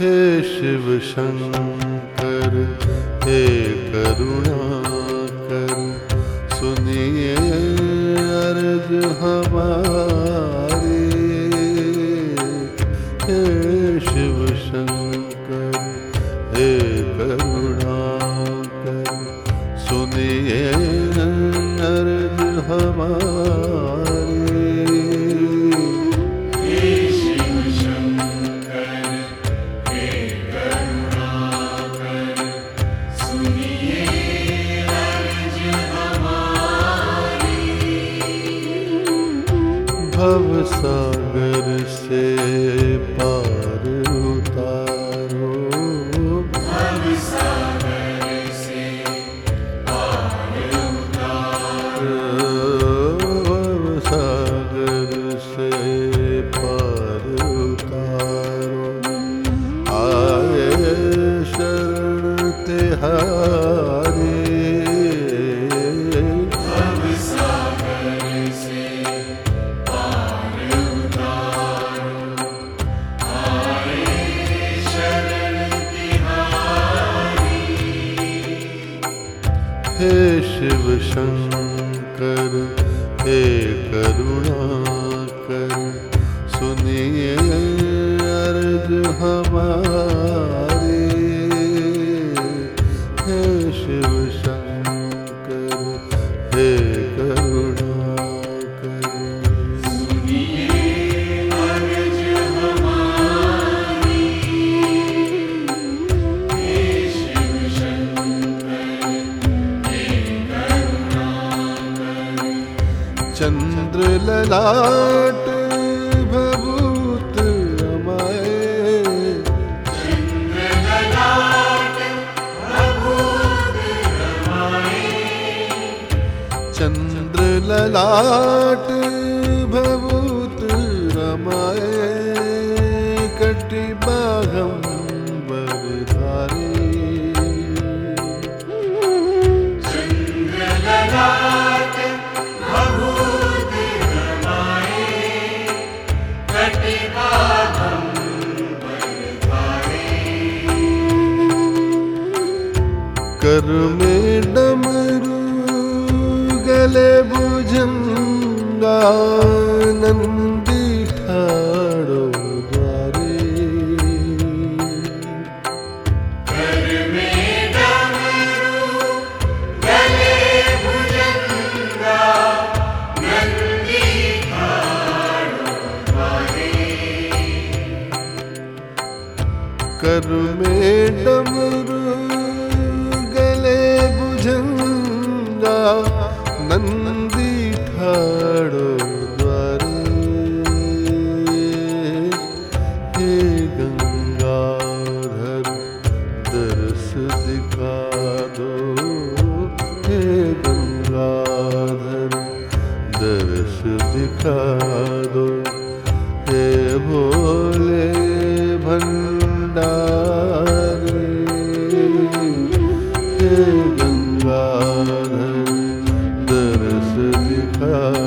हे शिव शंकर हे करुणाकर सुनिए अर्ज हमारी भव सागर हे करुणा कर सुनिए अर्ज़ हमारी। चंद्र ललाट भभूत रमाए चंद्र ललाट भभूत रमाए कटि ङ्गा नन्दी ठड कर्णे अमरु गले बुजङ्गा नन्दी ठाड़ो द्वारे। हे गंगाधर दर्श दिखा दो। हे गंगाधर दर्श दिखा her.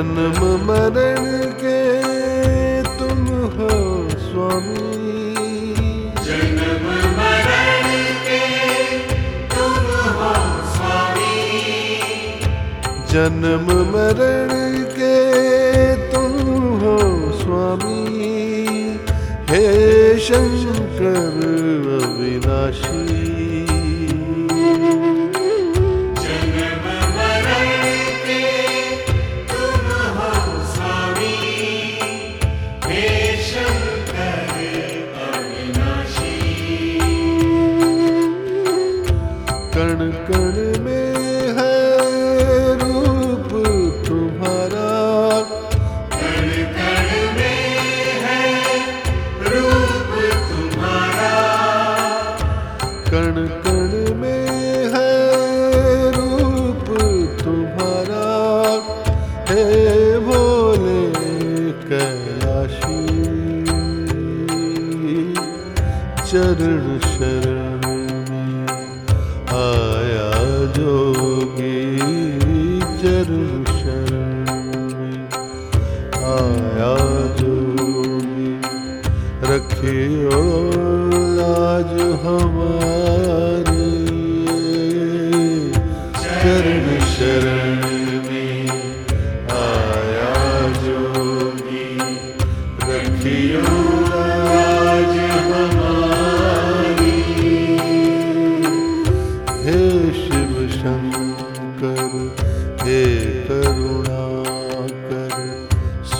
जन्म मरण के तुम हो स्वामी। जन्म मरण के तुम हो स्वामी। जन्म मरण के तुम हो स्वामी। हे शंकर अविनाशी। भोले कैलाशी चरण शरण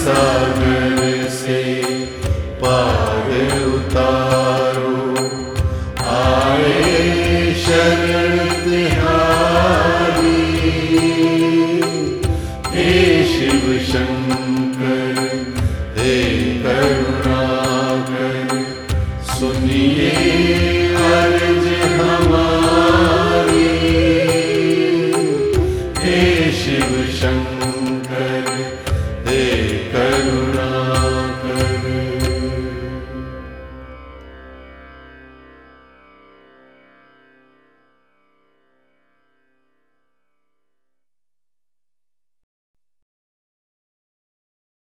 सागर से पार उतारो। आए शरण तिहारी शिव शंकर हे करुणाकर